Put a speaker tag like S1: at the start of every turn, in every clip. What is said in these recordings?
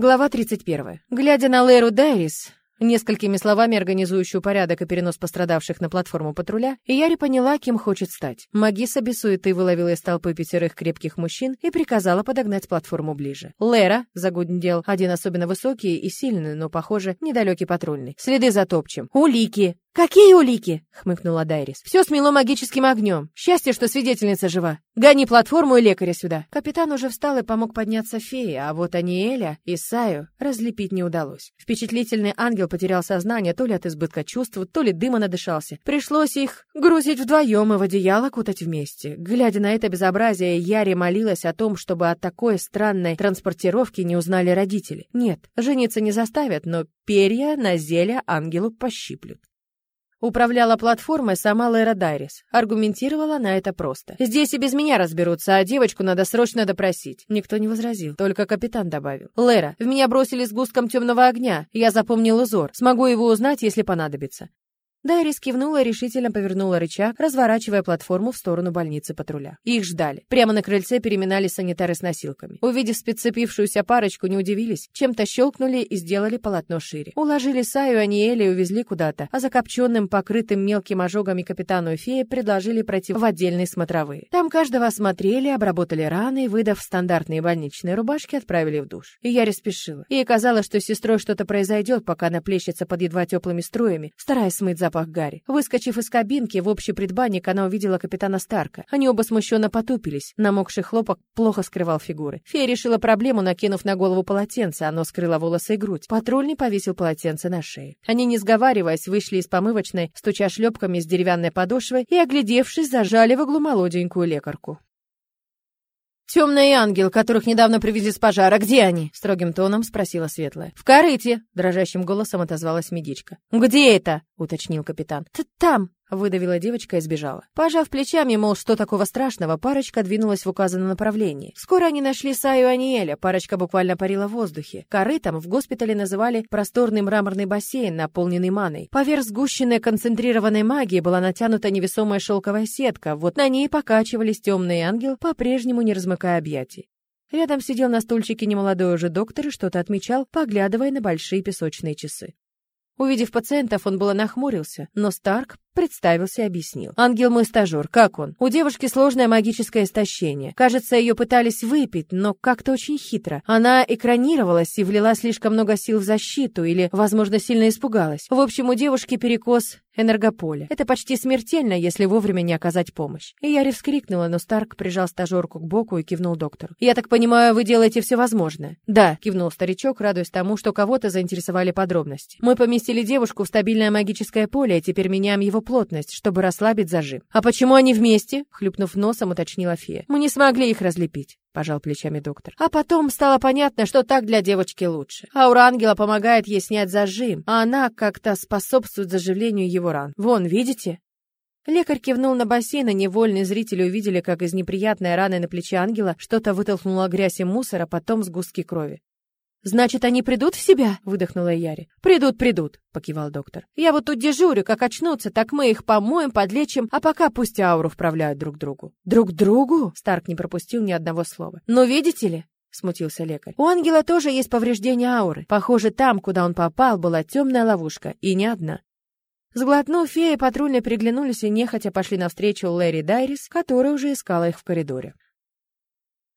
S1: Глава 31. Глядя на Леру Дайрис, несколькими словами организующую порядок и перенос пострадавших на платформу патруля, Яри поняла, кем хочет стать. Магиса без суеты выловила из толпы пятерых крепких мужчин и приказала подогнать платформу ближе. Лера, загудел один особенно высокий и сильный, но, похоже, недалекий патрульный. Следы затопчем. Улики! «Какие улики?» — хмыкнула Дайрис. «Все смело магическим огнем. Счастье, что свидетельница жива. Гони платформу и лекаря сюда». Капитан уже встал и помог подняться фее, а вот Аниэля и Саю разлепить не удалось. Впечатлительный ангел потерял сознание то ли от избытка чувств, то ли дыма надышался. Пришлось их грузить вдвоем и в одеяло кутать вместе. Глядя на это безобразие, Яри молилась о том, чтобы от такой странной транспортировки не узнали родители. Нет, жениться не заставят, но перья на зелье ангелу пощиплют. Управляла платформой сама Лера Дайрис. Аргументировала на это просто. «Здесь и без меня разберутся, а девочку надо срочно допросить». Никто не возразил, только капитан добавил. «Лера, в меня бросили с густком темного огня. Я запомнил узор. Смогу его узнать, если понадобится». Дайрис кивнула и решительно повернула рычаг, разворачивая платформу в сторону больницы патруля. Их ждали. Прямо на крыльце переминались санитары с носилками. Увидев спецепившуюся парочку, не удивились. Чем-то щелкнули и сделали полотно шире. Уложили Саю, Аниэля и увезли куда-то, а закопченным, покрытым мелким ожогами капитану и фее предложили пройти в отдельные смотровые. Там каждого осмотрели, обработали раны и, выдав стандартные больничные рубашки, отправили в душ. И я спешила. Ей казалось, что с сестрой что-то произойдет, пока она плещется под едва теплыми струями, стараясь смыть запах запах Гарри. Выскочив из кабинки в общий предбанник, она увидела капитана Старка. Они оба смущенно потупились. Намокший хлопок плохо скрывал фигуры. Фея решила проблему, накинув на голову полотенце. Оно скрыло волосы и грудь. Патрульный повесил полотенце на шее. Они, не сговариваясь, вышли из помывочной, стуча шлепками с деревянной подошвой и, оглядевшись, зажали в углу молоденькую лекарку. «Темный ангел, которых недавно привезли с пожара, где они?» — строгим тоном спросила Светлая. «В корыте!» — дрожащим голосом отозвалась медичка. «Где это?» — уточнил капитан. «Там!» Выдавила девочка и сбежала. Пожав плечами, мол, что такого страшного, парочка двинулась в указанном направлении. Скоро они нашли Саю Аниэля, парочка буквально парила в воздухе. Корытом в госпитале называли просторный мраморный бассейн, наполненный маной. Поверх сгущенной концентрированной магии была натянута невесомая шелковая сетка, вот на ней покачивались темный ангел, по-прежнему не размыкая объятий. Рядом сидел на стульчике немолодой уже доктор и что-то отмечал, поглядывая на большие песочные часы. Увидев пациентов, он было нахмурился, но Старк Представился и объяснил. «Ангел мой стажер, как он? У девушки сложное магическое истощение. Кажется, ее пытались выпить, но как-то очень хитро. Она экранировалась и влила слишком много сил в защиту или, возможно, сильно испугалась. В общем, у девушки перекос энергополя. Это почти смертельно, если вовремя не оказать помощь. И Яри вскрикнула, но Старк прижал стажерку к боку и кивнул доктору. «Я так понимаю, вы делаете все возможное?» «Да», — кивнул старичок, радуясь тому, что кого-то заинтересовали подробности. «Мы поместили девушку в стабильное магическое поле, и теперь меняем его плотность, чтобы расслабить зажим. «А почему они вместе?» — хлюпнув носом, уточнила фея. «Мы не смогли их разлепить». — пожал плечами доктор. А потом стало понятно, что так для девочки лучше. Аура ангела помогает ей снять зажим, а она как-то способствует заживлению его ран. Вон, видите? Лекарь кивнул на бассейн, и невольные зрители увидели, как из неприятной раны на плече ангела что-то вытолкнуло грязь и мусор, а потом сгустки крови. «Значит, они придут в себя?» — выдохнула Яри. «Придут, придут», — покивал доктор. «Я вот тут дежурю, как очнутся, так мы их помоем, подлечим, а пока пусть ауру вправляют друг другу». «Друг другу?» — Старк не пропустил ни одного слова. «Но видите ли, — смутился лекарь. «У ангела тоже есть повреждение ауры. Похоже, там, куда он попал, была темная ловушка, и не одна». Сглотнув, феи патрульно переглянулись и нехотя пошли навстречу Лэри Дайрис, которая уже искала их в коридоре.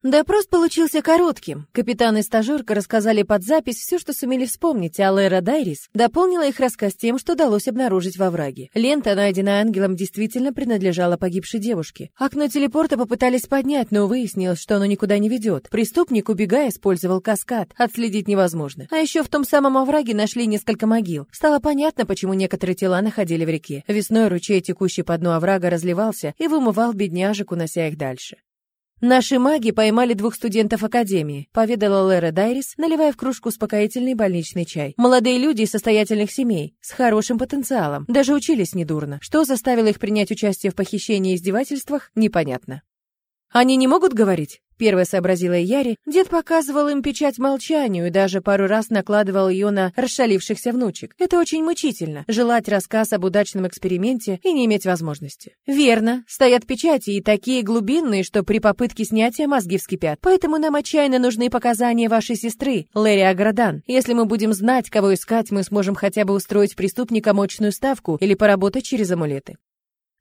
S1: Допрос получился коротким. Капитан и стажерка рассказали под запись все, что сумели вспомнить, а Лера Дайрис дополнила их рассказ тем, что удалось обнаружить во враге. Лента, найденная ангелом, действительно принадлежала погибшей девушке. Окно телепорта попытались поднять, но выяснилось, что оно никуда не ведет. Преступник, убегая, использовал каскад. Отследить невозможно. А еще в том самом овраге нашли несколько могил. Стало понятно, почему некоторые тела находили в реке. Весной ручей, текущий по дну оврага, разливался и вымывал бедняжек, унося их дальше. «Наши маги поймали двух студентов Академии», — поведала Лера Дайрис, наливая в кружку успокоительный больничный чай. «Молодые люди из состоятельных семей, с хорошим потенциалом, даже учились недурно. Что заставило их принять участие в похищении и издевательствах, непонятно». «Они не могут говорить?» Первая сообразила Яри. Дед показывал им печать молчанию и даже пару раз накладывал ее на расшалившихся внучек. Это очень мучительно — желать рассказ об удачном эксперименте и не иметь возможности. Верно, стоят печати и такие глубинные, что при попытке снятия мозги вскипят. Поэтому нам отчаянно нужны показания вашей сестры, Лэри Аградан. Если мы будем знать, кого искать, мы сможем хотя бы устроить преступника мощную ставку или поработать через амулеты.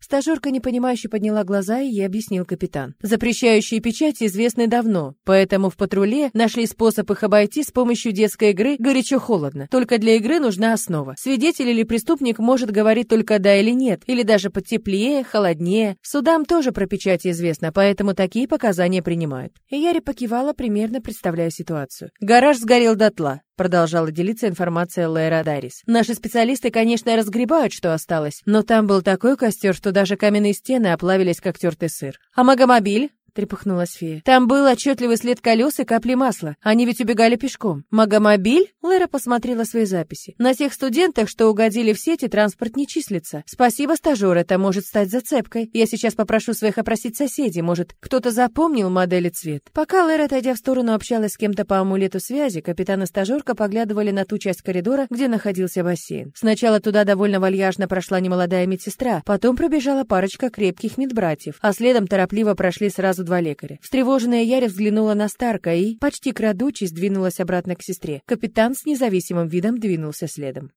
S1: Стажерка непонимающе подняла глаза, и ей объяснил капитан. Запрещающие печати известны давно, поэтому в патруле нашли способ их обойти с помощью детской игры «Горячо-холодно». Только для игры нужна основа. Свидетель или преступник может говорить только «да» или «нет», или даже потеплее, холоднее. Судам тоже про печати известно, поэтому такие показания принимают. И Яри покивала, примерно представляя ситуацию. Гараж сгорел дотла. Продолжала делиться информацией Лейра Дарис. Наши специалисты, конечно, разгребают, что осталось, но там был такой костер, что даже каменные стены оплавились, как тертый сыр. А магомобиль? Трепыхнулась фея. Там был отчетливый след колес и капли масла. Они ведь убегали пешком. Магомобиль? Лера посмотрела свои записи. На тех студентах, что угодили в сети, транспорт не числится. Спасибо, стажер, это может стать зацепкой. Я сейчас попрошу своих опросить соседей. Может, кто-то запомнил модель и цвет. Пока Лера, отойдя в сторону, общалась с кем-то по амулету связи, капитан и стажерка поглядывали на ту часть коридора, где находился бассейн. Сначала туда довольно вальяжно прошла немолодая медсестра, потом пробежала парочка крепких медбратьев, а следом торопливо прошли сразу сразу два лекаря. Встревоженная Яря взглянула на Старка и, почти крадучись, двинулась обратно к сестре. Капитан с независимым видом двинулся следом.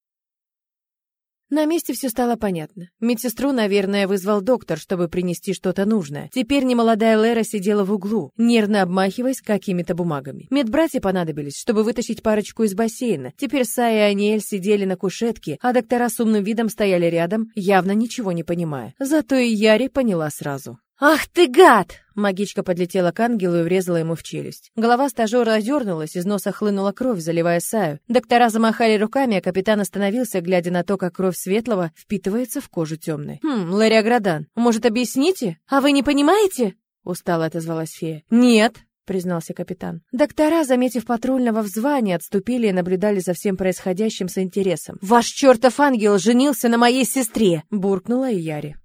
S1: На месте все стало понятно. Медсестру, наверное, вызвал доктор, чтобы принести что-то нужное. Теперь немолодая Лера сидела в углу, нервно обмахиваясь какими-то бумагами. Медбратья понадобились, чтобы вытащить парочку из бассейна. Теперь Сая и Аниэль сидели на кушетке, а доктора с умным видом стояли рядом, явно ничего не понимая. Зато и Яри поняла сразу. «Ах ты гад!» Магичка подлетела к ангелу и врезала ему в челюсть. Голова стажера озернулась, из носа хлынула кровь, заливая Саю. Доктора замахали руками, а капитан остановился, глядя на то, как кровь светлого впитывается в кожу темной. «Хм, Ларри Аградан, может, объясните? А вы не понимаете?» Устало отозвалась фея. «Нет», — признался капитан. Доктора, заметив патрульного в звании, отступили и наблюдали за всем происходящим с интересом. «Ваш чертов ангел женился на моей сестре!» — буркнула Яри.